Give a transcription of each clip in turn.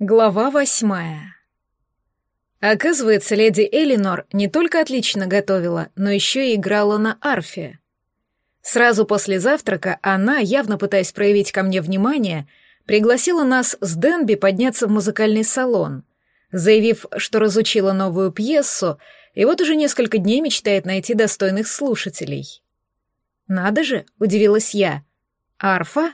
Глава восьмая. Оказывается, леди Элинор не только отлично готовила, но еще и играла на арфе. Сразу после завтрака она, явно пытаясь проявить ко мне внимание, пригласила нас с Денби подняться в музыкальный салон, заявив, что разучила новую пьесу и вот уже несколько дней мечтает найти достойных слушателей. «Надо же», — удивилась я, — «арфа?»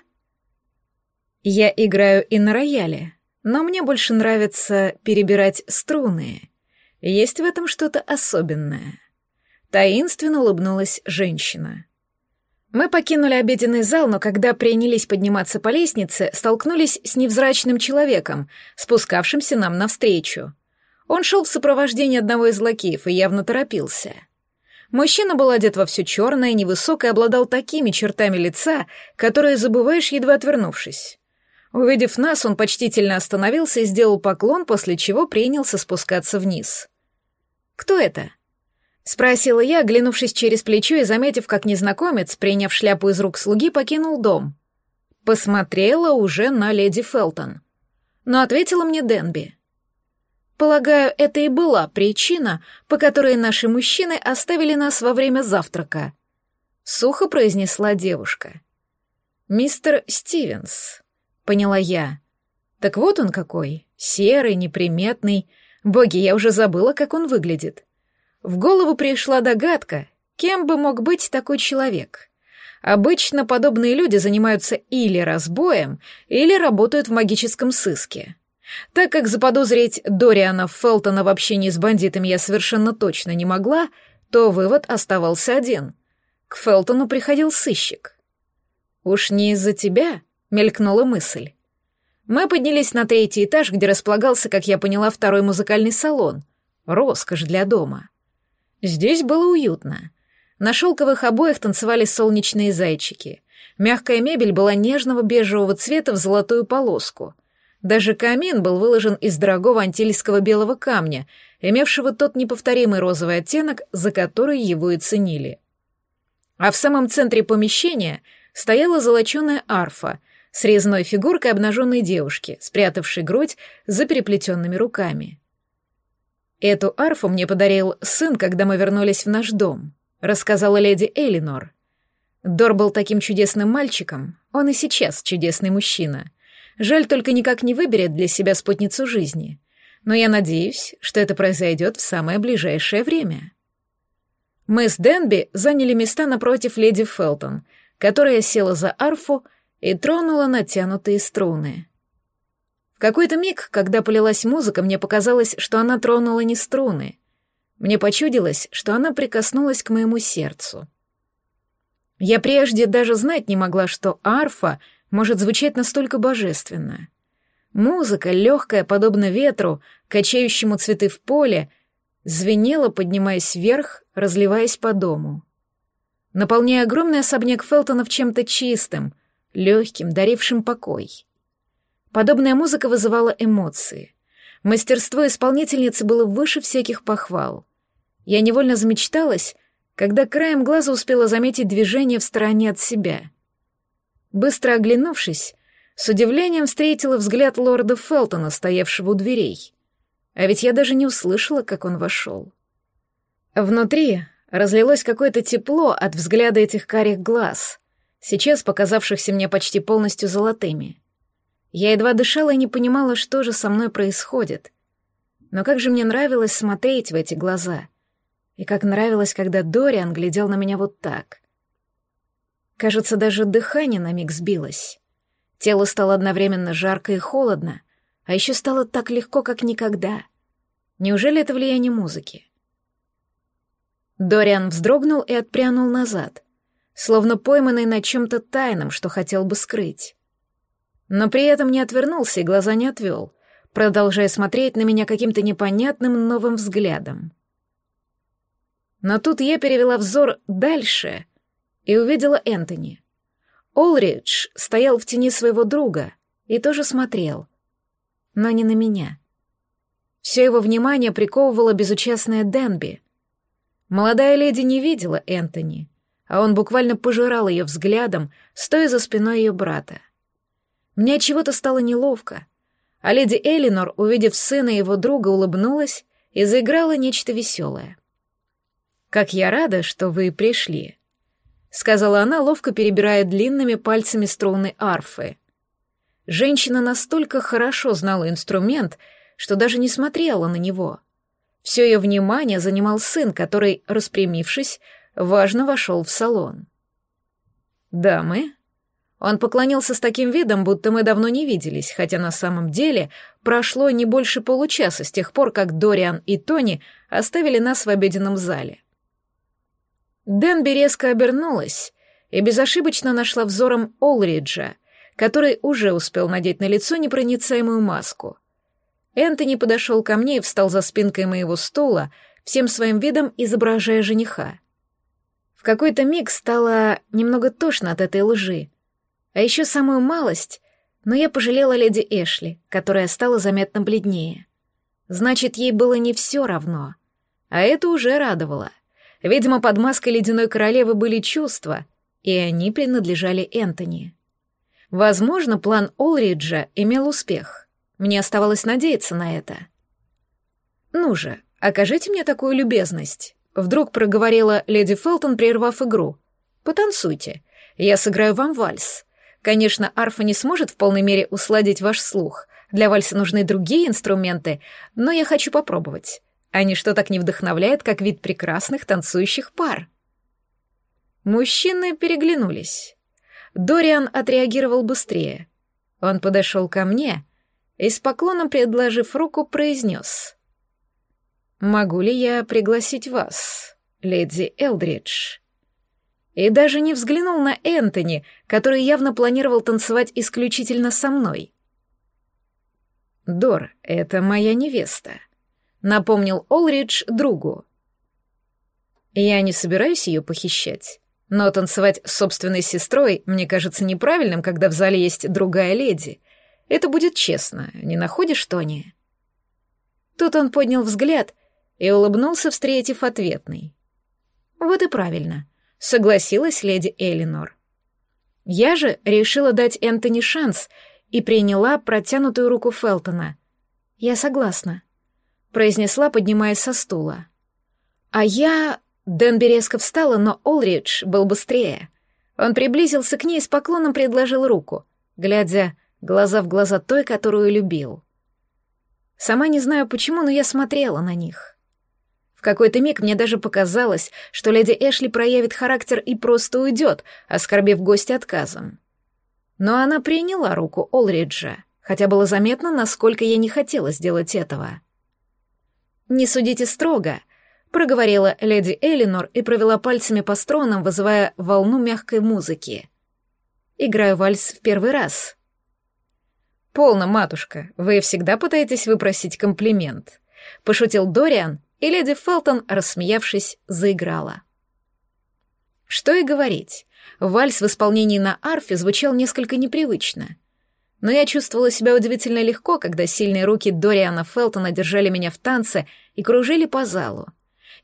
«Я играю и на рояле», но мне больше нравится перебирать струны. Есть в этом что-то особенное. Таинственно улыбнулась женщина. Мы покинули обеденный зал, но когда принялись подниматься по лестнице, столкнулись с невзрачным человеком, спускавшимся нам навстречу. Он шел в сопровождении одного из лакеев и явно торопился. Мужчина был одет во все черное, невысокий, обладал такими чертами лица, которые забываешь, едва отвернувшись. Увидев нас, он почтительно остановился и сделал поклон, после чего принялся спускаться вниз. «Кто это?» — спросила я, оглянувшись через плечо и заметив, как незнакомец, приняв шляпу из рук слуги, покинул дом. Посмотрела уже на леди Фелтон. Но ответила мне Денби. «Полагаю, это и была причина, по которой наши мужчины оставили нас во время завтрака», — сухо произнесла девушка. «Мистер Стивенс», поняла я. Так вот он какой, серый, неприметный. Боги, я уже забыла, как он выглядит. В голову пришла догадка, кем бы мог быть такой человек. Обычно подобные люди занимаются или разбоем, или работают в магическом сыске. Так как заподозрить Дориана Фелтона в общении с бандитами я совершенно точно не могла, то вывод оставался один. К Фелтону приходил сыщик. «Уж не из-за тебя?» Мелькнула мысль. Мы поднялись на третий этаж, где располагался, как я поняла, второй музыкальный салон. Роскошь для дома. Здесь было уютно. На шелковых обоях танцевали солнечные зайчики. Мягкая мебель была нежного бежевого цвета в золотую полоску. Даже камин был выложен из дорогого антильского белого камня, имевшего тот неповторимый розовый оттенок, за который его и ценили. А в самом центре помещения стояла золоченая арфа — с резной фигуркой обнаженной девушки, спрятавшей грудь за переплетенными руками. «Эту арфу мне подарил сын, когда мы вернулись в наш дом», — рассказала леди Элинор. Дор был таким чудесным мальчиком, он и сейчас чудесный мужчина. Жаль, только никак не выберет для себя спутницу жизни. Но я надеюсь, что это произойдет в самое ближайшее время. Мы с Денби заняли места напротив леди Фелтон, которая села за арфу и тронула натянутые струны. В какой-то миг, когда полилась музыка, мне показалось, что она тронула не струны. Мне почудилось, что она прикоснулась к моему сердцу. Я прежде даже знать не могла, что арфа может звучать настолько божественно. Музыка, легкая, подобно ветру, качающему цветы в поле, звенела, поднимаясь вверх, разливаясь по дому. Наполняя огромный особняк Фелтонов чем-то чистым — легким, дарившим покой. Подобная музыка вызывала эмоции. Мастерство исполнительницы было выше всяких похвал. Я невольно замечталась, когда краем глаза успела заметить движение в стороне от себя. Быстро оглянувшись, с удивлением встретила взгляд лорда Фелтона, стоявшего у дверей. А ведь я даже не услышала, как он вошел. Внутри разлилось какое-то тепло от взгляда этих карих глаз, сейчас показавшихся мне почти полностью золотыми. Я едва дышала и не понимала, что же со мной происходит. Но как же мне нравилось смотреть в эти глаза. И как нравилось, когда Дориан глядел на меня вот так. Кажется, даже дыхание на миг сбилось. Тело стало одновременно жарко и холодно, а еще стало так легко, как никогда. Неужели это влияние музыки? Дориан вздрогнул и отпрянул назад словно пойманный на чем-то тайном, что хотел бы скрыть. Но при этом не отвернулся и глаза не отвел, продолжая смотреть на меня каким-то непонятным новым взглядом. Но тут я перевела взор дальше и увидела Энтони. Олридж стоял в тени своего друга и тоже смотрел, но не на меня. Все его внимание приковывала безучастная Денби. Молодая леди не видела Энтони — а он буквально пожирал ее взглядом, стоя за спиной ее брата. Мне чего-то стало неловко. а леди Элинор, увидев сына и его друга, улыбнулась и заиграла нечто веселое. «Как я рада, что вы пришли», — сказала она, ловко перебирая длинными пальцами струны арфы. Женщина настолько хорошо знала инструмент, что даже не смотрела на него. Все ее внимание занимал сын, который, распрямившись, важно вошел в салон. «Дамы?» Он поклонился с таким видом, будто мы давно не виделись, хотя на самом деле прошло не больше получаса с тех пор, как Дориан и Тони оставили нас в обеденном зале. Дэнби резко обернулась и безошибочно нашла взором Олриджа, который уже успел надеть на лицо непроницаемую маску. Энтони подошел ко мне и встал за спинкой моего стула, всем своим видом изображая жениха. Какой-то миг стало немного тошно от этой лжи, а еще самую малость, но я пожалела леди Эшли, которая стала заметно бледнее. Значит, ей было не все равно. А это уже радовало. Видимо, под маской ледяной королевы были чувства, и они принадлежали Энтони. Возможно, план Олриджа имел успех. Мне оставалось надеяться на это. «Ну же, окажите мне такую любезность», — вдруг проговорила леди Фелтон, прервав игру. «Потанцуйте. Я сыграю вам вальс. Конечно, арфа не сможет в полной мере усладить ваш слух. Для вальса нужны другие инструменты, но я хочу попробовать. А ничто так не вдохновляет, как вид прекрасных танцующих пар». Мужчины переглянулись. Дориан отреагировал быстрее. Он подошел ко мне и с поклоном, предложив руку, произнес. «Могу ли я пригласить вас, леди Элдридж?» И даже не взглянул на Энтони, который явно планировал танцевать исключительно со мной. «Дор, это моя невеста», — напомнил Олридж другу. «Я не собираюсь ее похищать. Но танцевать с собственной сестрой мне кажется неправильным, когда в зале есть другая леди. Это будет честно, не находишь, Тони?» Тут он поднял взгляд и улыбнулся, встретив ответный. «Вот и правильно», — согласилась леди Элинор. Я же решила дать Энтони шанс и приняла протянутую руку Фелтона. «Я согласна», — произнесла, поднимаясь со стула. «А я...» Дэнби резко встала, но Олридж был быстрее. Он приблизился к ней и с поклоном предложил руку, глядя глаза в глаза той, которую любил. Сама не знаю почему, но я смотрела на них. Какой-то миг мне даже показалось, что леди Эшли проявит характер и просто уйдет, оскорбив гостя отказом. Но она приняла руку Олриджа, хотя было заметно, насколько я не хотела сделать этого. «Не судите строго», проговорила леди Элинор и провела пальцами по струнам, вызывая волну мягкой музыки. Играю вальс в первый раз. «Полно, матушка, вы всегда пытаетесь выпросить комплимент», — пошутил Дориан, и леди Фелтон, рассмеявшись, заиграла. Что и говорить, вальс в исполнении на арфе звучал несколько непривычно. Но я чувствовала себя удивительно легко, когда сильные руки Дориана Фелтона держали меня в танце и кружили по залу.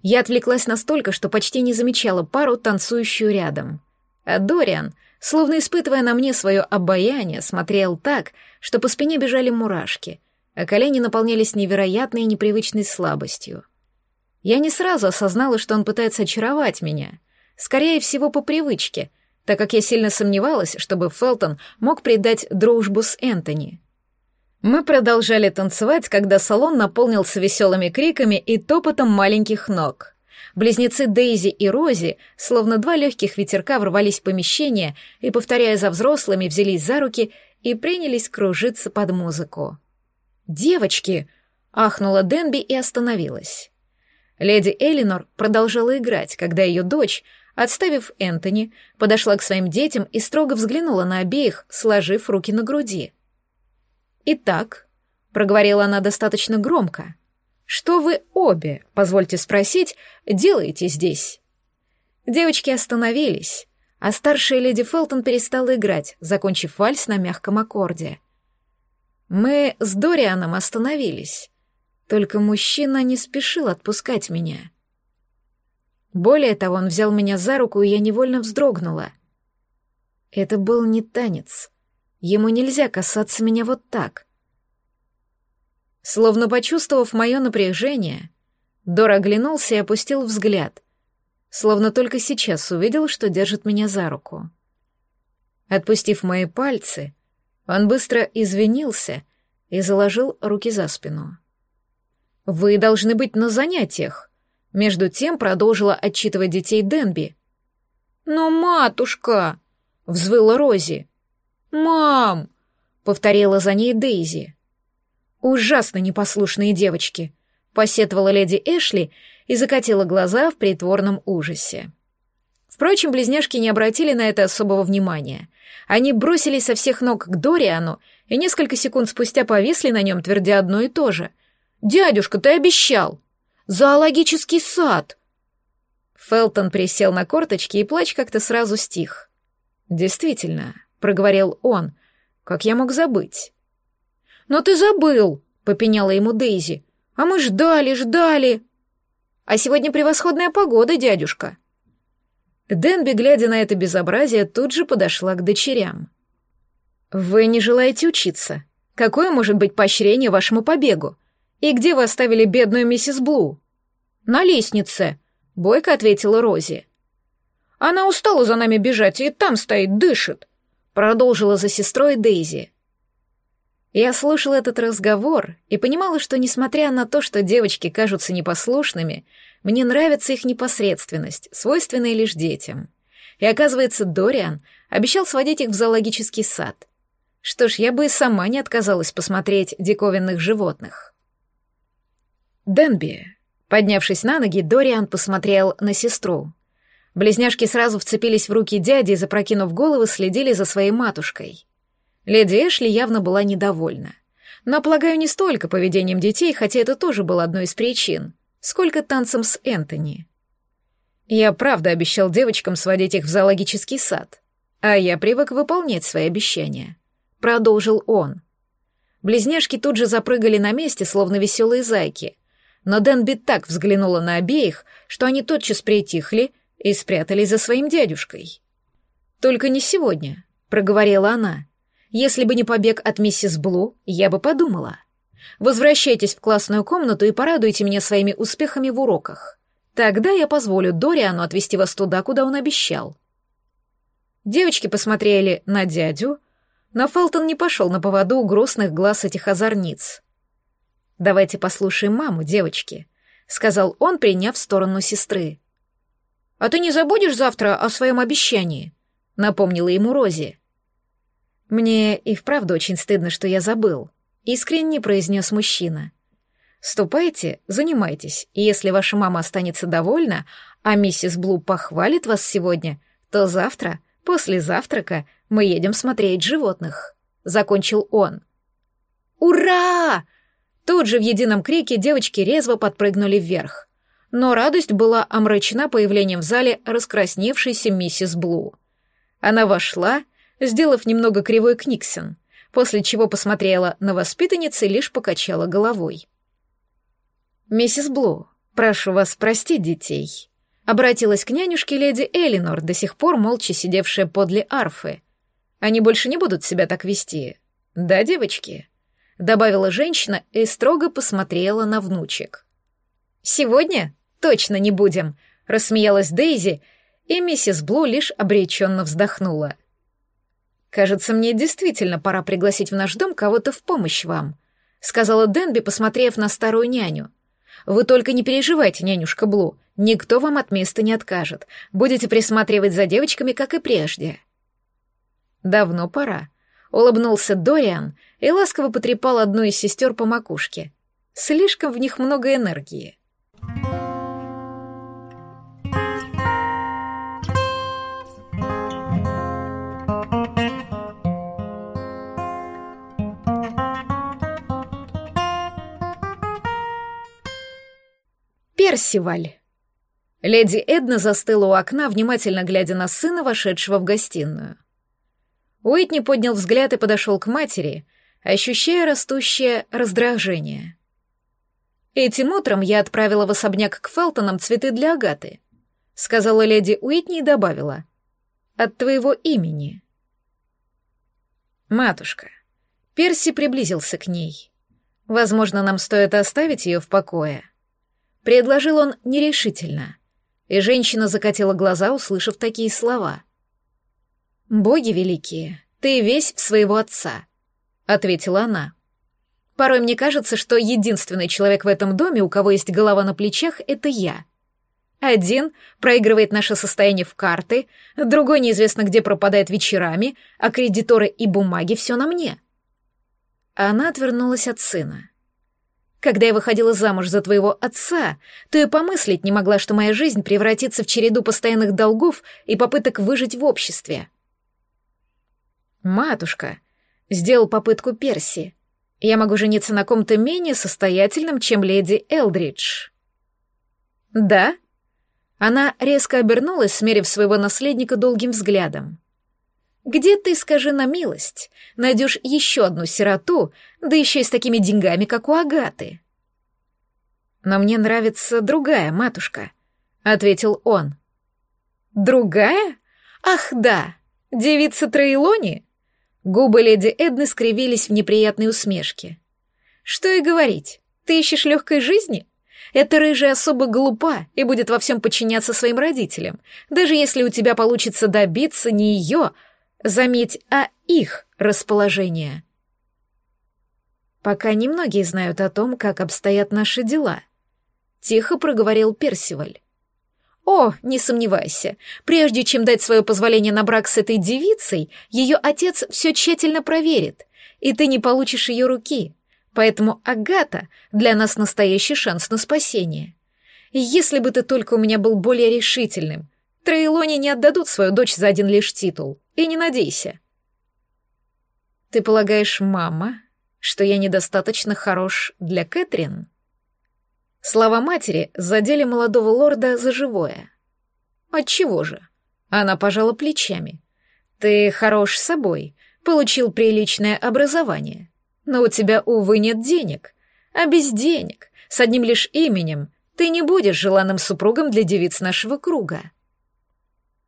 Я отвлеклась настолько, что почти не замечала пару, танцующую рядом. А Дориан, словно испытывая на мне свое обаяние, смотрел так, что по спине бежали мурашки, а колени наполнялись невероятной и непривычной слабостью. Я не сразу осознала, что он пытается очаровать меня. Скорее всего, по привычке, так как я сильно сомневалась, чтобы Фелтон мог предать дружбу с Энтони. Мы продолжали танцевать, когда салон наполнился веселыми криками и топотом маленьких ног. Близнецы Дейзи и Рози, словно два легких ветерка, ворвались в помещение и, повторяя за взрослыми, взялись за руки и принялись кружиться под музыку. «Девочки!» — ахнула Денби и остановилась. Леди Элинор продолжала играть, когда ее дочь, отставив Энтони, подошла к своим детям и строго взглянула на обеих, сложив руки на груди — «Итак», — проговорила она достаточно громко, — «что вы обе, позвольте спросить, делаете здесь?» Девочки остановились, а старшая леди Фелтон перестала играть, закончив вальс на мягком аккорде. Мы с Дорианом остановились, только мужчина не спешил отпускать меня. Более того, он взял меня за руку, и я невольно вздрогнула. Это был не танец — Ему нельзя касаться меня вот так. Словно почувствовав мое напряжение, Дор оглянулся и опустил взгляд, словно только сейчас увидел, что держит меня за руку. Отпустив мои пальцы, он быстро извинился и заложил руки за спину. «Вы должны быть на занятиях», — между тем продолжила отчитывать детей Денби. «Но, матушка!» — взвыла Рози. «Мам!» — повторила за ней Дейзи. «Ужасно непослушные девочки», — посетовала леди Эшли и закатила глаза в притворном ужасе. Впрочем, близняшки не обратили на это особого внимания. Они бросились со всех ног к Дориану и несколько секунд спустя повисли на нем, твердя одно и то же. «Дядюшка, ты обещал! Зоологический сад!» Фелтон присел на корточки, и плач как-то сразу стих. «Действительно», — проговорил он, — «как я мог забыть?» «Но ты забыл!» — попеняла ему Дейзи. «А мы ждали, ждали!» «А сегодня превосходная погода, дядюшка!» Денби, глядя на это безобразие, тут же подошла к дочерям. «Вы не желаете учиться? Какое может быть поощрение вашему побегу? И где вы оставили бедную миссис Блу?» «На лестнице», — бойко ответила Рози. «Она устала за нами бежать и там стоит, дышит», — продолжила за сестрой Дейзи. Я слушала этот разговор и понимала, что, несмотря на то, что девочки кажутся непослушными, мне нравится их непосредственность, свойственная лишь детям. И оказывается, Дориан обещал сводить их в зоологический сад. Что ж, я бы и сама не отказалась посмотреть диковинных животных. Денби. Поднявшись на ноги, Дориан посмотрел на сестру. Близняшки сразу вцепились в руки дяди и, запрокинув головы, следили за своей матушкой — Леди Эшли явно была недовольна. Но, полагаю, не столько поведением детей, хотя это тоже было одной из причин, сколько танцем с Энтони. Я правда обещал девочкам сводить их в зоологический сад, а я привык выполнять свои обещания. Продолжил он. Близняшки тут же запрыгали на месте, словно веселые зайки, но Дэнби так взглянула на обеих, что они тотчас притихли и спрятались за своим дядюшкой. «Только не сегодня», — проговорила она. Если бы не побег от миссис Блу, я бы подумала. Возвращайтесь в классную комнату и порадуйте меня своими успехами в уроках. Тогда я позволю Дориану отвезти вас туда, куда он обещал. Девочки посмотрели на дядю, но Фелтон не пошел на поводу у грустных глаз этих озорниц. «Давайте послушаем маму, девочки», — сказал он, приняв сторону сестры. «А ты не забудешь завтра о своем обещании?» — напомнила ему Рози. «Мне и вправду очень стыдно, что я забыл», — искренне произнес мужчина. «Ступайте, занимайтесь, и если ваша мама останется довольна, а миссис Блу похвалит вас сегодня, то завтра, после завтрака, мы едем смотреть животных», — закончил он. «Ура!» Тут же в едином крике девочки резво подпрыгнули вверх. Но радость была омрачена появлением в зале раскрасневшейся миссис Блу. Она вошла сделав немного кривой книксон, после чего посмотрела на воспитанницы и лишь покачала головой. «Миссис Блу, прошу вас простить детей», — обратилась к нянюшке леди Элинор, до сих пор молча сидевшая подле арфы. «Они больше не будут себя так вести. Да, девочки?» — добавила женщина и строго посмотрела на внучек. «Сегодня? Точно не будем», — рассмеялась Дейзи, и миссис Блу лишь обреченно вздохнула. «Кажется, мне действительно пора пригласить в наш дом кого-то в помощь вам», — сказала Денби, посмотрев на старую няню. «Вы только не переживайте, нянюшка Блу, никто вам от места не откажет. Будете присматривать за девочками, как и прежде». «Давно пора», — улыбнулся Дориан и ласково потрепал одну из сестер по макушке. «Слишком в них много энергии». Персиваль. Леди Эдна застыла у окна, внимательно глядя на сына, вошедшего в гостиную. Уитни поднял взгляд и подошел к матери, ощущая растущее раздражение. «Этим утром я отправила в особняк к Фелтонам цветы для Агаты», — сказала леди Уитни и добавила. «От твоего имени». «Матушка». Перси приблизился к ней. Возможно, нам стоит оставить ее в покое. Предложил он нерешительно, и женщина закатила глаза, услышав такие слова. «Боги великие, ты весь в своего отца», — ответила она. «Порой мне кажется, что единственный человек в этом доме, у кого есть голова на плечах, — это я. Один проигрывает наше состояние в карты, другой неизвестно где пропадает вечерами, а кредиторы и бумаги — все на мне». Она отвернулась от сына. Когда я выходила замуж за твоего отца, то и помыслить не могла, что моя жизнь превратится в череду постоянных долгов и попыток выжить в обществе. Матушка сделал попытку Перси. Я могу жениться на ком-то менее состоятельном, чем леди Элдридж. Да? Она резко обернулась, смерив своего наследника долгим взглядом. Где ты, скажи на милость, найдешь еще одну сироту, да еще и с такими деньгами, как у Агаты? Но мне нравится другая матушка, ответил он. Другая? Ах, да, девица Троилони? Губы леди Эдны скривились в неприятной усмешке. Что и говорить, ты ищешь легкой жизни? Эта рыжая особо глупа и будет во всем подчиняться своим родителям, даже если у тебя получится добиться не ее, Заметь, а их расположение. Пока немногие знают о том, как обстоят наши дела. Тихо проговорил Персиваль. О, не сомневайся, прежде чем дать свое позволение на брак с этой девицей, ее отец все тщательно проверит, и ты не получишь ее руки. Поэтому Агата для нас настоящий шанс на спасение. Если бы ты только у меня был более решительным, Троилоне не отдадут свою дочь за один лишь титул. И не надейся. Ты полагаешь, мама, что я недостаточно хорош для Кэтрин? Слова матери задели молодого лорда за живое. Отчего же? Она пожала плечами. Ты хорош собой, получил приличное образование. Но у тебя, увы, нет денег. А без денег, с одним лишь именем, ты не будешь желанным супругом для девиц нашего круга.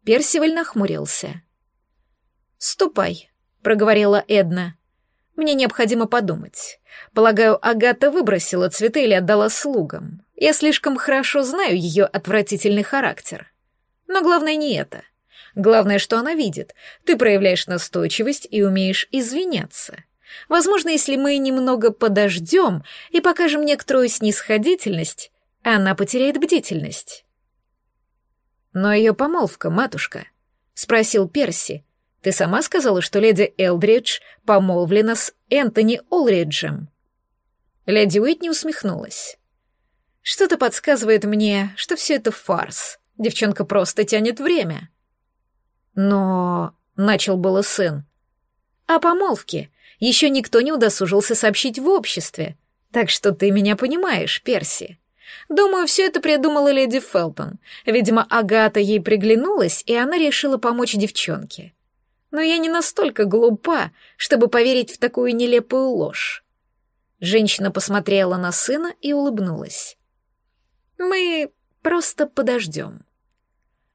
Персиваль нахмурился. «Ступай», — проговорила Эдна. «Мне необходимо подумать. Полагаю, Агата выбросила цветы или отдала слугам. Я слишком хорошо знаю ее отвратительный характер. Но главное не это. Главное, что она видит. Ты проявляешь настойчивость и умеешь извиняться. Возможно, если мы немного подождем и покажем некоторую снисходительность, она потеряет бдительность». «Но ее помолвка, матушка?» — спросил Перси, ты сама сказала, что леди Элдридж помолвлена с Энтони Олриджем. Леди Уитни усмехнулась. Что-то подсказывает мне, что все это фарс. Девчонка просто тянет время. Но... Начал было сын. О помолвке еще никто не удосужился сообщить в обществе. Так что ты меня понимаешь, Перси. Думаю, все это придумала леди Фелтон. Видимо, Агата ей приглянулась, и она решила помочь девчонке но я не настолько глупа, чтобы поверить в такую нелепую ложь. Женщина посмотрела на сына и улыбнулась. Мы просто подождем.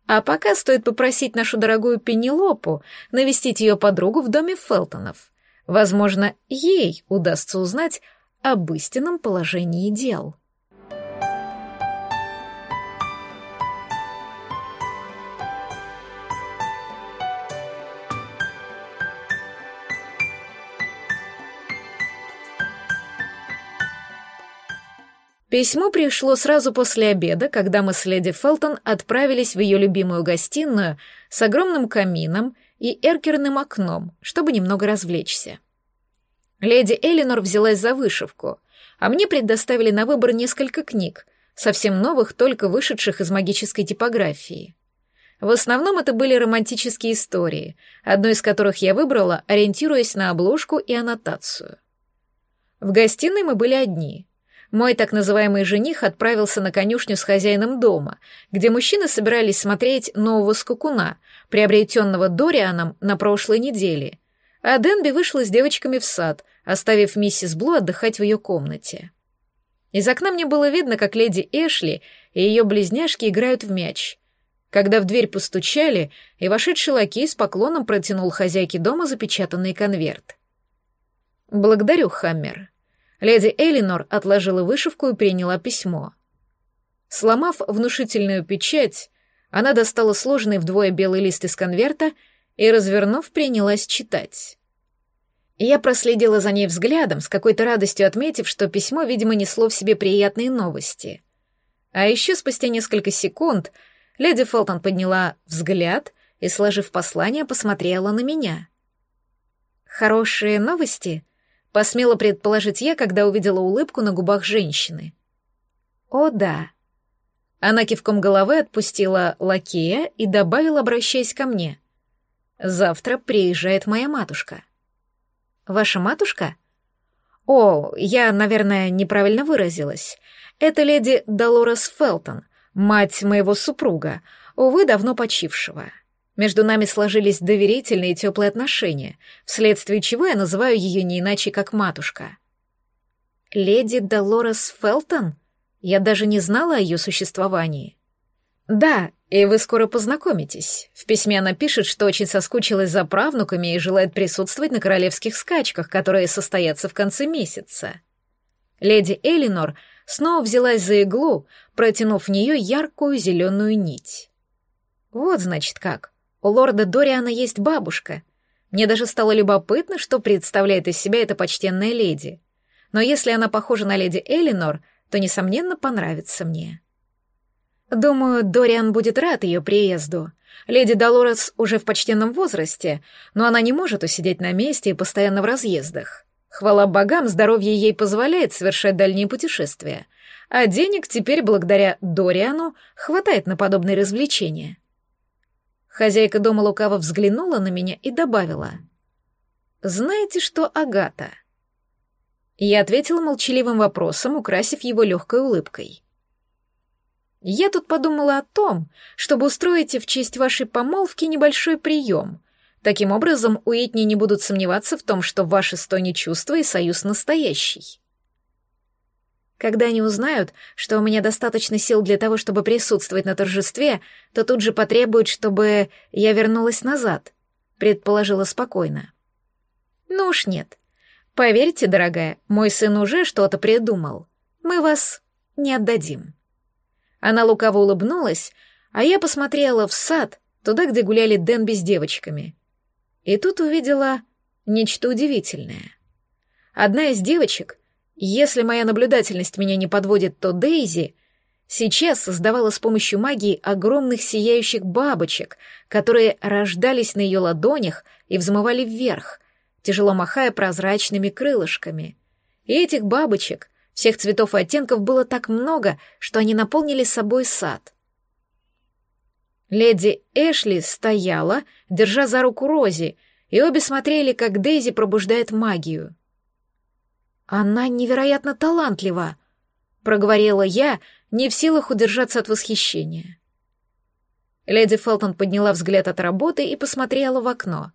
А пока стоит попросить нашу дорогую Пенелопу навестить ее подругу в доме Фелтонов. Возможно, ей удастся узнать об истинном положении дел. Письмо пришло сразу после обеда, когда мы с леди Фелтон отправились в ее любимую гостиную с огромным камином и эркерным окном, чтобы немного развлечься. Леди Элинор взялась за вышивку, а мне предоставили на выбор несколько книг, совсем новых, только вышедших из магической типографии. В основном это были романтические истории, одну из которых я выбрала, ориентируясь на обложку и аннотацию. В гостиной мы были одни — мой так называемый жених отправился на конюшню с хозяином дома, где мужчины собирались смотреть нового скакуна, приобретенного Дорианом на прошлой неделе. А Денби вышла с девочками в сад, оставив миссис Блу отдыхать в ее комнате. Из окна мне было видно, как леди Эшли и ее близняшки играют в мяч. Когда в дверь постучали, и вошедший лакей с поклоном протянул хозяйке дома запечатанный конверт. «Благодарю, Хаммер», Леди Элинор отложила вышивку и приняла письмо. Сломав внушительную печать, она достала сложенный вдвое белый лист из конверта и, развернув, принялась читать. Я проследила за ней взглядом, с какой-то радостью отметив, что письмо, видимо, несло в себе приятные новости. А еще спустя несколько секунд леди Фолтон подняла взгляд и, сложив послание, посмотрела на меня. «Хорошие новости?» — посмела предположить я, когда увидела улыбку на губах женщины. «О, да». Она кивком головы отпустила лакея и добавила, обращаясь ко мне. «Завтра приезжает моя матушка». «Ваша матушка?» «О, я, наверное, неправильно выразилась. Это леди Долорес Фелтон, мать моего супруга, увы, давно почившего. Между нами сложились доверительные и теплые отношения, вследствие чего я называю ее не иначе, как матушка. Леди Долорес Фелтон? Я даже не знала о ее существовании. Да, и вы скоро познакомитесь. В письме она пишет, что очень соскучилась за правнуками и желает присутствовать на королевских скачках, которые состоятся в конце месяца. Леди Элинор снова взялась за иглу, протянув в нее яркую зеленую нить. Вот, значит, как. У лорда Дориана есть бабушка. Мне даже стало любопытно, что представляет из себя эта почтенная леди. Но если она похожа на леди Элинор, то, несомненно, понравится мне. Думаю, Дориан будет рад ее приезду. Леди Долорес уже в почтенном возрасте, но она не может усидеть на месте и постоянно в разъездах. Хвала богам, здоровье ей позволяет совершать дальние путешествия, а денег теперь, благодаря Дориану, хватает на подобные развлечения. Хозяйка дома лукаво взглянула на меня и добавила. «Знаете что, Агата?» Я ответила молчаливым вопросом, украсив его легкой улыбкой. «Я тут подумала о том, чтобы устроить в честь вашей помолвки небольшой прием. Таким образом, Уитни не будут сомневаться в том, что ваши стони чувства и союз настоящий». Когда они узнают, что у меня достаточно сил для того, чтобы присутствовать на торжестве, то тут же потребуют, чтобы я вернулась назад, предположила спокойно. Ну уж нет. Поверьте, дорогая, мой сын уже что-то придумал. Мы вас не отдадим. Она лукаво улыбнулась, а я посмотрела в сад, туда, где гуляли Денби с девочками. И тут увидела нечто удивительное. Одна из девочек если моя наблюдательность меня не подводит, то Дейзи сейчас создавала с помощью магии огромных сияющих бабочек, которые рождались на ее ладонях и взмывали вверх, тяжело махая прозрачными крылышками. И этих бабочек, всех цветов и оттенков, было так много, что они наполнили собой сад. Леди Эшли стояла, держа за руку Рози, и обе смотрели, как Дейзи пробуждает магию — «Она невероятно талантлива», — проговорила я, не в силах удержаться от восхищения. Леди Фелтон подняла взгляд от работы и посмотрела в окно.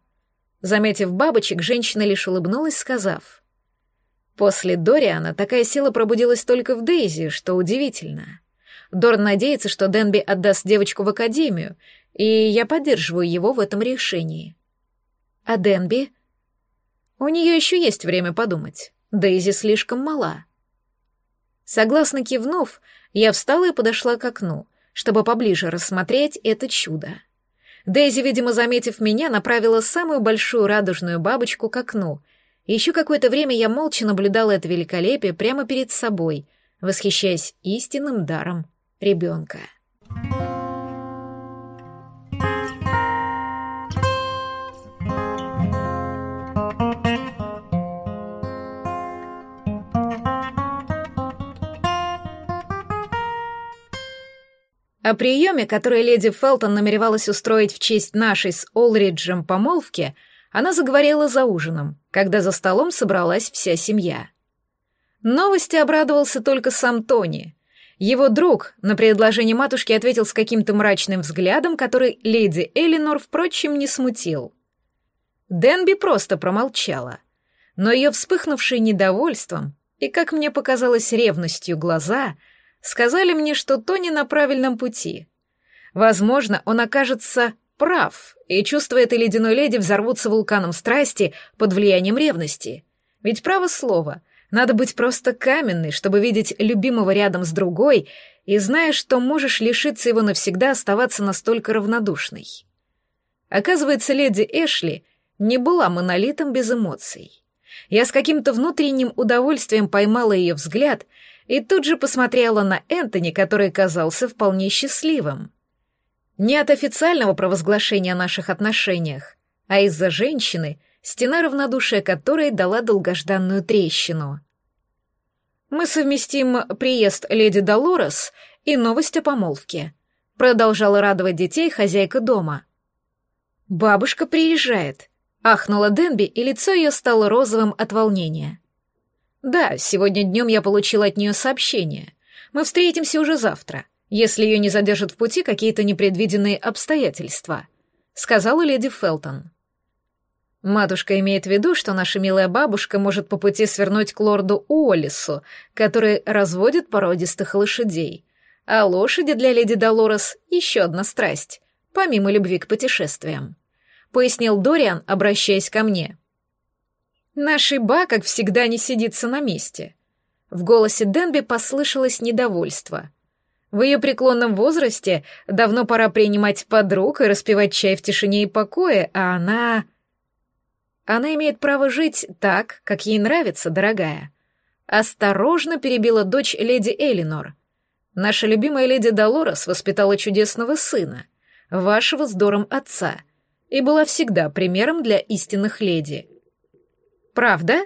Заметив бабочек, женщина лишь улыбнулась, сказав, «После Дориана такая сила пробудилась только в Дейзи, что удивительно. Дорн надеется, что Денби отдаст девочку в академию, и я поддерживаю его в этом решении». «А Денби?» «У нее еще есть время подумать. Дейзи слишком мала. Согласно кивнув, я встала и подошла к окну, чтобы поближе рассмотреть это чудо. Дейзи, видимо, заметив меня, направила самую большую радужную бабочку к окну. Еще какое-то время я молча наблюдала это великолепие прямо перед собой, восхищаясь истинным даром ребенка. О приеме, который леди Фелтон намеревалась устроить в честь нашей с Олриджем помолвки, она заговорила за ужином, когда за столом собралась вся семья. Новости обрадовался только сам Тони. Его друг на предложение матушки ответил с каким-то мрачным взглядом, который леди Элинор, впрочем, не смутил. Денби просто промолчала, но ее вспыхнувшие недовольством и, как мне показалось, ревностью глаза — Сказали мне, что Тони на правильном пути. Возможно, он окажется прав, и чувства этой ледяной леди взорвутся вулканом страсти под влиянием ревности. Ведь право слово, Надо быть просто каменной, чтобы видеть любимого рядом с другой и, зная, что можешь лишиться его навсегда, оставаться настолько равнодушной. Оказывается, леди Эшли не была монолитом без эмоций. Я с каким-то внутренним удовольствием поймала ее взгляд и тут же посмотрела на Энтони, который казался вполне счастливым. Не от официального провозглашения о наших отношениях, а из-за женщины — стена равнодушия которой дала долгожданную трещину. «Мы совместим приезд леди Долорес и новость о помолвке», продолжала радовать детей хозяйка дома. «Бабушка приезжает», — ахнула Денби, и лицо ее стало розовым от волнения. «Да, сегодня днем я получила от нее сообщение. Мы встретимся уже завтра, если ее не задержат в пути какие-то непредвиденные обстоятельства», — сказала леди Фелтон. Матушка имеет в виду, что наша милая бабушка может по пути свернуть к лорду Уоллису, который разводит породистых лошадей. А лошади для леди Долорес — еще одна страсть, помимо любви к путешествиям. Пояснил Дориан, обращаясь ко мне. Нашей ба, как всегда, не сидится на месте. В голосе Денби послышалось недовольство. В ее преклонном возрасте давно пора принимать подруг и распивать чай в тишине и покое, а она... Она имеет право жить так, как ей нравится, дорогая. Осторожно перебила дочь леди Элинор. Наша любимая леди Долорес воспитала чудесного сына, вашего с Дором отца, и была всегда примером для истинных леди. Правда?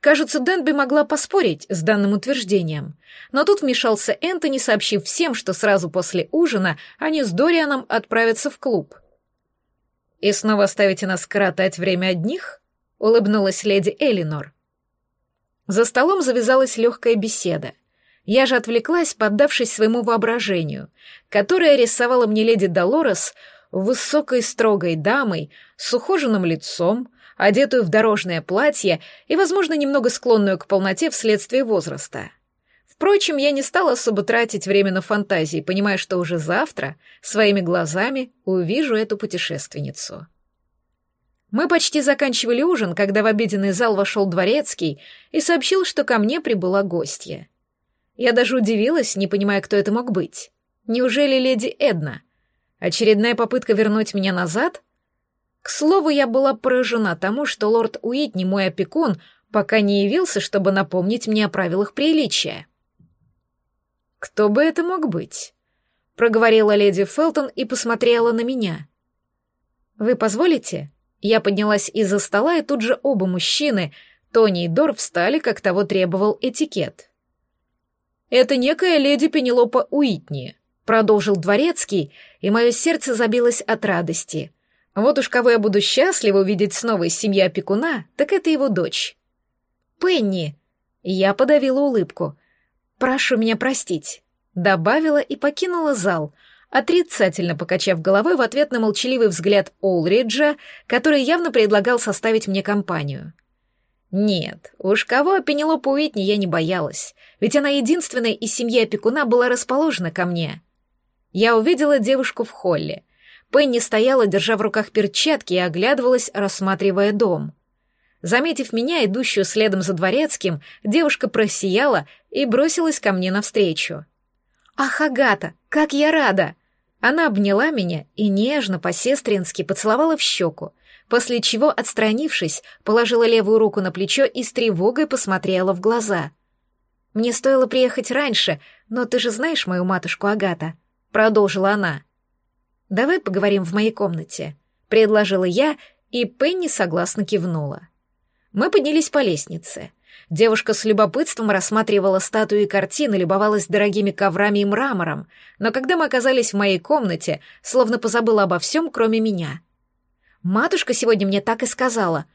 Кажется, Денби могла поспорить с данным утверждением, но тут вмешался Энтони, сообщив всем, что сразу после ужина они с Дорианом отправятся в клуб. «И снова оставите нас коротать время одних?» — улыбнулась леди Элинор. За столом завязалась легкая беседа. Я же отвлеклась, поддавшись своему воображению, которое рисовала мне леди Долорес высокой строгой дамой с ухоженным лицом, одетую в дорожное платье и, возможно, немного склонную к полноте вследствие возраста. Впрочем, я не стала особо тратить время на фантазии, понимая, что уже завтра своими глазами увижу эту путешественницу. Мы почти заканчивали ужин, когда в обеденный зал вошел дворецкий и сообщил, что ко мне прибыла гостья. Я даже удивилась, не понимая, кто это мог быть. Неужели леди Эдна? Очередная попытка вернуть меня назад? К слову, я была поражена тому, что лорд Уитни, мой опекун, пока не явился, чтобы напомнить мне о правилах приличия. «Кто бы это мог быть?» — проговорила леди Фелтон и посмотрела на меня. «Вы позволите?» Я поднялась из-за стола, и тут же оба мужчины, Тони и Дор, встали, как того требовал этикет. «Это некая леди Пенелопа Уитни», — продолжил дворецкий, и мое сердце забилось от радости. Вот уж кого я буду счастлива увидеть снова из семьи опекуна, так это его дочь. «Пенни!» Я подавила улыбку. «Прошу меня простить», — добавила и покинула зал, отрицательно покачав головой в ответ на молчаливый взгляд Олриджа, который явно предлагал составить мне компанию. Нет, уж кого Пенелопу Уитни я не боялась, ведь она единственная из семьи опекуна была расположена ко мне. Я увидела девушку в холле. Пенни стояла, держа в руках перчатки, и оглядывалась, рассматривая дом. Заметив меня, идущую следом за дворецким, девушка просияла и бросилась ко мне навстречу. «Ах, Агата, как я рада!» Она обняла меня и нежно, по-сестрински поцеловала в щеку, после чего, отстранившись, положила левую руку на плечо и с тревогой посмотрела в глаза. «Мне стоило приехать раньше, но ты же знаешь мою матушку Агата», — продолжила она. «Давай поговорим в моей комнате», — предложила я, и Пенни согласно кивнула. Мы поднялись по лестнице. Девушка с любопытством рассматривала статуи и картины, любовалась дорогими коврами и мрамором, но когда мы оказались в моей комнате, словно позабыла обо всем, кроме меня. Матушка сегодня мне так и сказала.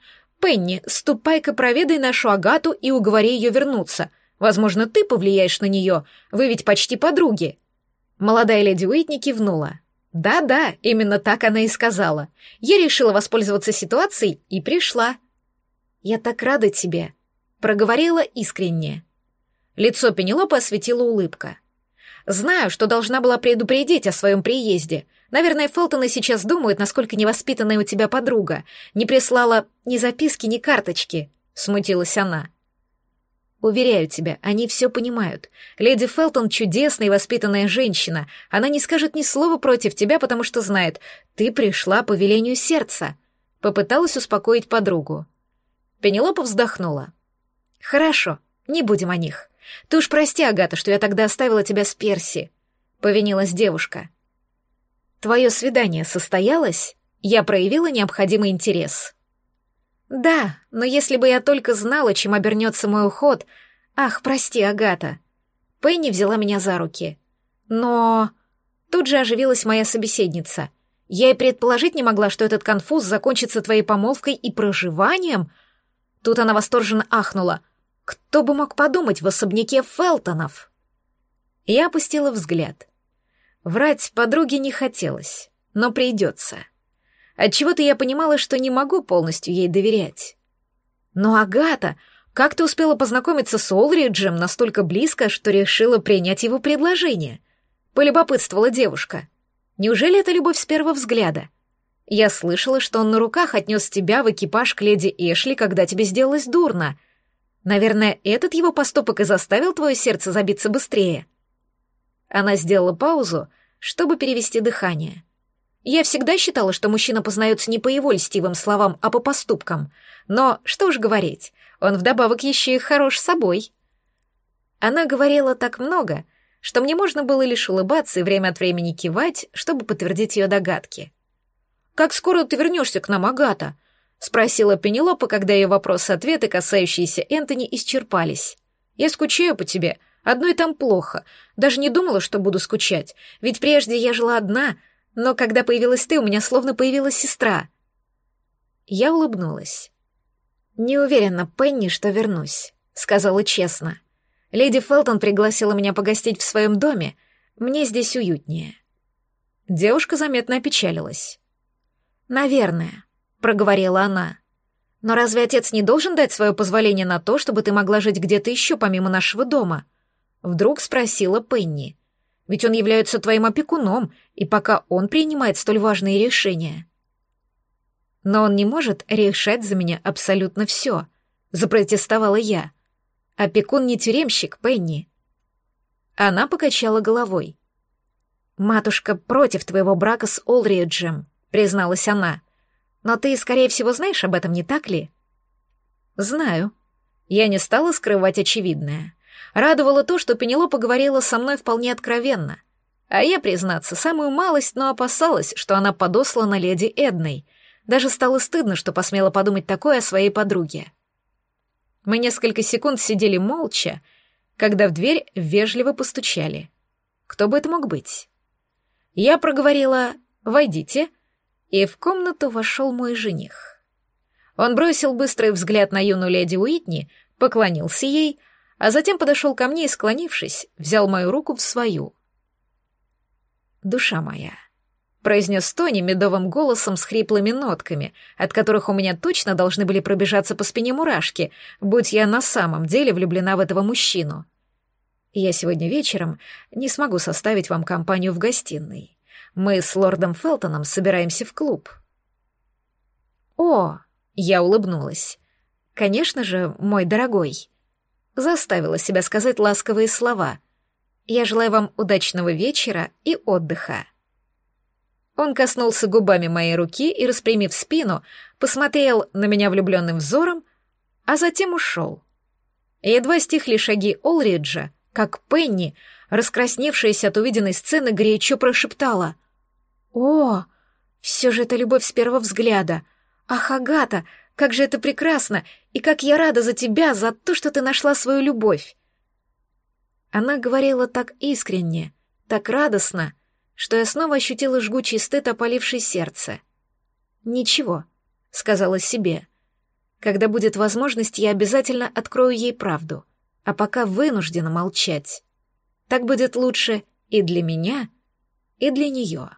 «Пенни, ступай-ка проведай нашу Агату и уговори ее вернуться. Возможно, ты повлияешь на нее, вы ведь почти подруги». Молодая леди Уитни кивнула. «Да-да, именно так она и сказала. Я решила воспользоваться ситуацией и пришла». «Я так рада тебе», — проговорила искренне. Лицо Пенелопы осветила улыбка. «Знаю, что должна была предупредить о своем приезде. Наверное, Фелтоны сейчас думают, насколько невоспитанная у тебя подруга. Не прислала ни записки, ни карточки», — смутилась она. Уверяю тебя, они все понимают. Леди Фелтон чудесная и воспитанная женщина. Она не скажет ни слова против тебя, потому что знает, ты пришла по велению сердца. Попыталась успокоить подругу. Пенелопа вздохнула. Хорошо, не будем о них. Ты уж прости, Агата, что я тогда оставила тебя с Перси. Повинилась девушка. Твое свидание состоялось? Я проявила необходимый интерес. Да, но если бы я только знала, чем обернется мой уход... Ах, прости, Агата. Пенни взяла меня за руки. Но... Тут же оживилась моя собеседница. Я и предположить не могла, что этот конфуз закончится твоей помолвкой и проживанием. Тут она восторженно ахнула. Кто бы мог подумать в особняке Фелтонов? Я опустила взгляд. Врать подруге не хотелось, но придется. Отчего-то я понимала, что не могу полностью ей доверять. Но Агата, как ты успела познакомиться с Олриджем настолько близко, что решила принять его предложение? Полюбопытствовала девушка. Неужели это любовь с первого взгляда? Я слышала, что он на руках отнес тебя в экипаж к леди Эшли, когда тебе сделалось дурно. Наверное, этот его поступок и заставил твое сердце забиться быстрее. Она сделала паузу, чтобы перевести дыхание. Я всегда считала, что мужчина познается не по его льстивым словам, а по поступкам. Но что уж говорить, он вдобавок еще и хорош собой. Она говорила так много, что мне можно было лишь улыбаться и время от времени кивать, чтобы подтвердить ее догадки. «Как скоро ты вернешься к нам, Агата?» — спросила Пенелопа, когда ее вопросы-ответы, касающиеся Энтони, исчерпались. «Я скучаю по тебе. Одной там плохо. Даже не думала, что буду скучать. Ведь прежде я жила одна, но когда появилась ты, у меня словно появилась сестра. Я улыбнулась. «Не уверена, Пенни, что вернусь», — сказала честно. «Леди Фелтон пригласила меня погостить в своем доме. Мне здесь уютнее». Девушка заметно опечалилась. «Наверное», — проговорила она. «Но разве отец не должен дать свое позволение на то, чтобы ты могла жить где-то еще помимо нашего дома?» Вдруг спросила Пенни ведь он является твоим опекуном, и пока он принимает столь важные решения. Но он не может решать за меня абсолютно все, запротестовала я. Опекун не тюремщик, Пенни. Она покачала головой. «Матушка против твоего брака с Олриджем», — призналась она. «Но ты, скорее всего, знаешь об этом, не так ли?» «Знаю». Я не стала скрывать очевидное. Радовало то, что Пенелопа говорила со мной вполне откровенно. А я, признаться, самую малость, но опасалась, что она подослана леди Эдной. Даже стало стыдно, что посмела подумать такое о своей подруге. Мы несколько секунд сидели молча, когда в дверь вежливо постучали. Кто бы это мог быть? Я проговорила «Войдите», и в комнату вошел мой жених. Он бросил быстрый взгляд на юную леди Уитни, поклонился ей, а затем подошел ко мне и, склонившись, взял мою руку в свою. «Душа моя», — произнес Тони медовым голосом с хриплыми нотками, от которых у меня точно должны были пробежаться по спине мурашки, будь я на самом деле влюблена в этого мужчину. «Я сегодня вечером не смогу составить вам компанию в гостиной. Мы с лордом Фелтоном собираемся в клуб». «О!» — я улыбнулась. «Конечно же, мой дорогой» заставила себя сказать ласковые слова. «Я желаю вам удачного вечера и отдыха». Он коснулся губами моей руки и, распрямив спину, посмотрел на меня влюбленным взором, а затем ушел. Едва стихли шаги Олриджа, как Пенни, раскрасневшаяся от увиденной сцены, горячо прошептала. «О, все же это любовь с первого взгляда! Ах, Агата, как же это прекрасно, и как я рада за тебя, за то, что ты нашла свою любовь. Она говорила так искренне, так радостно, что я снова ощутила жгучий стыд, опаливший сердце. «Ничего», — сказала себе. «Когда будет возможность, я обязательно открою ей правду, а пока вынуждена молчать. Так будет лучше и для меня, и для нее».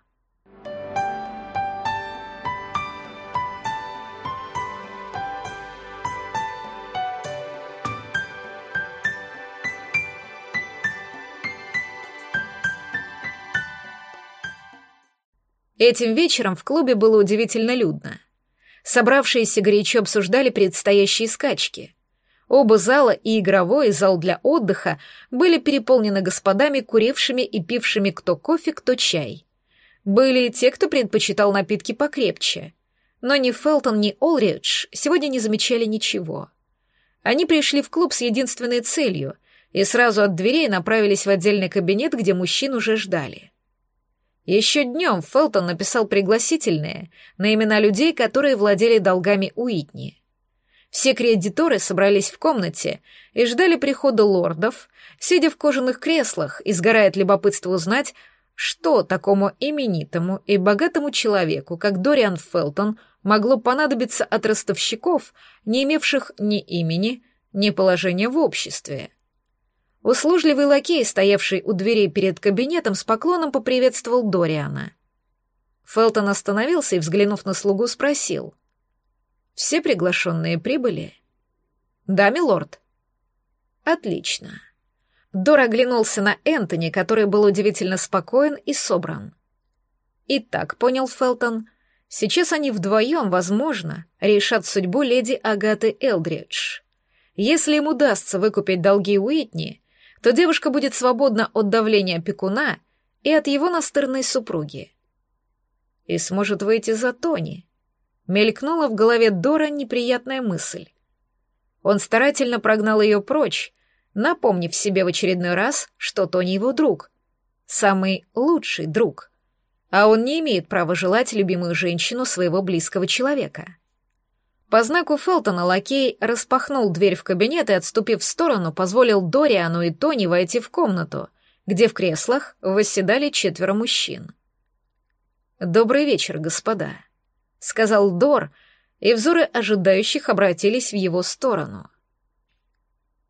Этим вечером в клубе было удивительно людно. Собравшиеся горячо обсуждали предстоящие скачки. Оба зала, и игровой, и зал для отдыха, были переполнены господами, курившими и пившими кто кофе, кто чай. Были и те, кто предпочитал напитки покрепче. Но ни Фелтон, ни Олридж сегодня не замечали ничего. Они пришли в клуб с единственной целью и сразу от дверей направились в отдельный кабинет, где мужчин уже ждали. Еще днем Фелтон написал пригласительные на имена людей, которые владели долгами Уитни. Все кредиторы собрались в комнате и ждали прихода лордов, сидя в кожаных креслах и от любопытства узнать, что такому именитому и богатому человеку, как Дориан Фелтон, могло понадобиться от ростовщиков, не имевших ни имени, ни положения в обществе. Услужливый лакей, стоявший у дверей перед кабинетом, с поклоном поприветствовал Дориана. Фелтон остановился и, взглянув на слугу, спросил. «Все приглашенные прибыли?» «Да, милорд». «Отлично». Дор оглянулся на Энтони, который был удивительно спокоен и собран. «Итак», — понял Фелтон, — «сейчас они вдвоем, возможно, решат судьбу леди Агаты Элдридж. Если им удастся выкупить долги Уитни, то девушка будет свободна от давления опекуна и от его настырной супруги. И сможет выйти за Тони. Мелькнула в голове Дора неприятная мысль. Он старательно прогнал ее прочь, напомнив себе в очередной раз, что Тони его друг. Самый лучший друг. А он не имеет права желать любимую женщину своего близкого человека. По знаку Фелтона лакей распахнул дверь в кабинет и, отступив в сторону, позволил Дориану и Тони войти в комнату, где в креслах восседали четверо мужчин. «Добрый вечер, господа», — сказал Дор, и взоры ожидающих обратились в его сторону.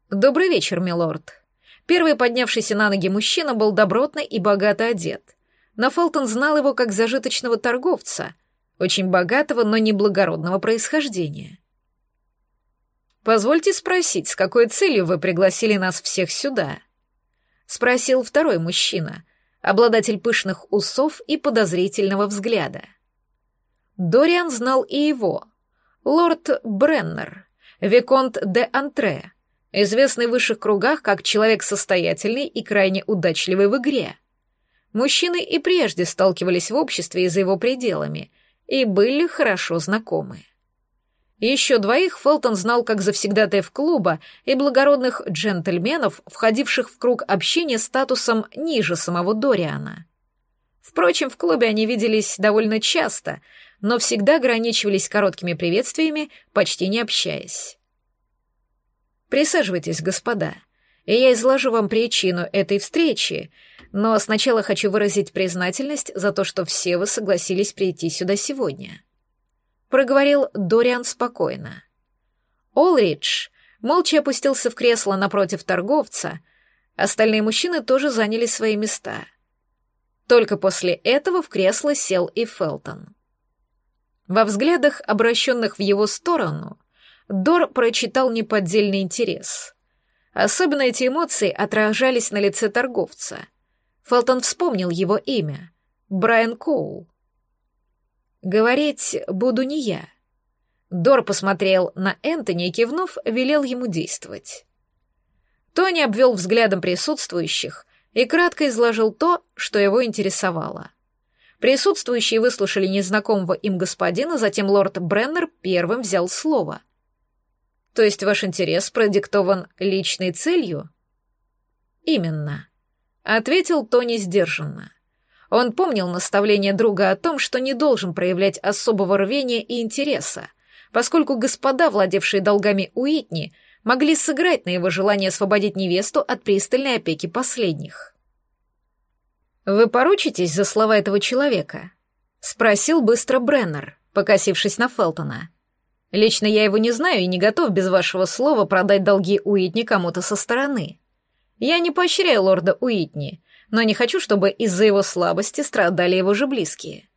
«Добрый вечер, милорд». Первый поднявшийся на ноги мужчина был добротный и богато одет. Но Фелтон знал его как зажиточного торговца — очень богатого, но неблагородного происхождения. «Позвольте спросить, с какой целью вы пригласили нас всех сюда?» — спросил второй мужчина, обладатель пышных усов и подозрительного взгляда. Дориан знал и его. Лорд Бреннер, Виконт де Антре, известный в высших кругах как человек состоятельный и крайне удачливый в игре. Мужчины и прежде сталкивались в обществе и за его пределами, и были хорошо знакомы. Еще двоих Фелтон знал как завсегдатаев клуба и благородных джентльменов, входивших в круг общения статусом ниже самого Дориана. Впрочем, в клубе они виделись довольно часто, но всегда ограничивались короткими приветствиями, почти не общаясь. «Присаживайтесь, господа, и я изложу вам причину этой встречи, но сначала хочу выразить признательность за то, что все вы согласились прийти сюда сегодня. Проговорил Дориан спокойно. Олридж молча опустился в кресло напротив торговца, остальные мужчины тоже заняли свои места. Только после этого в кресло сел и Фелтон. Во взглядах, обращенных в его сторону, Дор прочитал неподдельный интерес. Особенно эти эмоции отражались на лице торговца — Фелтон вспомнил его имя — Брайан Коул. «Говорить буду не я». Дор посмотрел на Энтони и, кивнув, велел ему действовать. Тони обвел взглядом присутствующих и кратко изложил то, что его интересовало. Присутствующие выслушали незнакомого им господина, затем лорд Бреннер первым взял слово. «То есть ваш интерес продиктован личной целью?» «Именно», ответил Тони сдержанно. Он помнил наставление друга о том, что не должен проявлять особого рвения и интереса, поскольку господа, владевшие долгами Уитни, могли сыграть на его желание освободить невесту от пристальной опеки последних. «Вы поручитесь за слова этого человека?» — спросил быстро Бреннер, покосившись на Фелтона. «Лично я его не знаю и не готов без вашего слова продать долги Уитни кому-то со стороны». Я не поощряю лорда Уитни, но не хочу, чтобы из-за его слабости страдали его же близкие.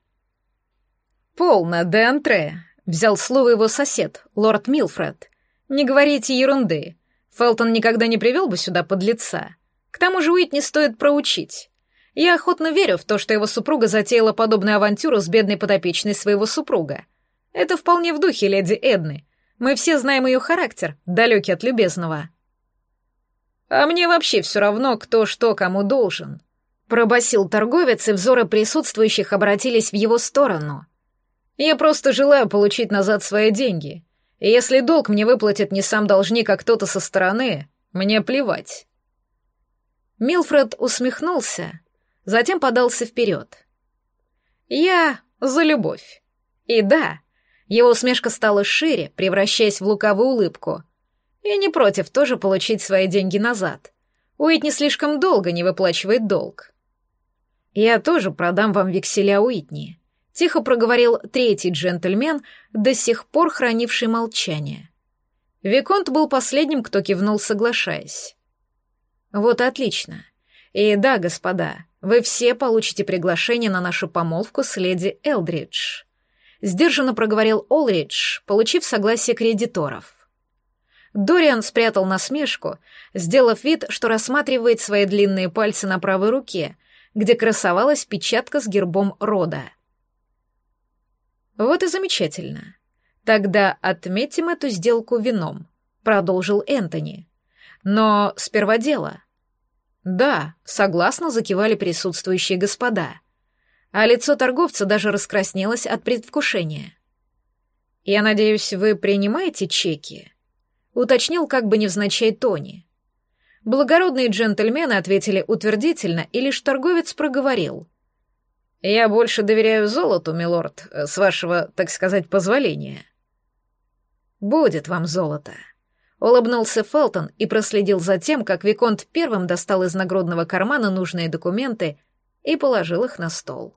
«Полно, де Антре», — взял слово его сосед, лорд Милфред. «Не говорите ерунды. Фелтон никогда не привел бы сюда подлеца. К тому же Уитни стоит проучить. Я охотно верю в то, что его супруга затеяла подобную авантюру с бедной подопечной своего супруга. Это вполне в духе леди Эдны. Мы все знаем ее характер, далекий от любезного». «А мне вообще все равно, кто что кому должен», — пробасил торговец, и взоры присутствующих обратились в его сторону. «Я просто желаю получить назад свои деньги. И если долг мне выплатит не сам должник, а кто-то со стороны, мне плевать». Милфред усмехнулся, затем подался вперед. «Я за любовь. И да, его усмешка стала шире, превращаясь в лукавую улыбку. И не против тоже получить свои деньги назад. Уитни слишком долго не выплачивает долг. «Я тоже продам вам векселя Уитни», — тихо проговорил третий джентльмен, до сих пор хранивший молчание. Виконт был последним, кто кивнул, соглашаясь. «Вот отлично. И да, господа, вы все получите приглашение на нашу помолвку с леди Элдридж», — сдержанно проговорил Олридж, получив согласие кредиторов. Дориан спрятал насмешку, сделав вид, что рассматривает свои длинные пальцы на правой руке, где красовалась печатка с гербом рода. «Вот и замечательно. Тогда отметим эту сделку вином», — продолжил Энтони. «Но сперва дело». «Да», — согласно закивали присутствующие господа. А лицо торговца даже раскраснелось от предвкушения. «Я надеюсь, вы принимаете чеки?» — уточнил как бы невзначай Тони. Благородные джентльмены ответили утвердительно, и лишь торговец проговорил. «Я больше доверяю золоту, милорд, с вашего, так сказать, позволения». «Будет вам золото», — улыбнулся Фелтон и проследил за тем, как Виконт первым достал из нагрудного кармана нужные документы и положил их на стол.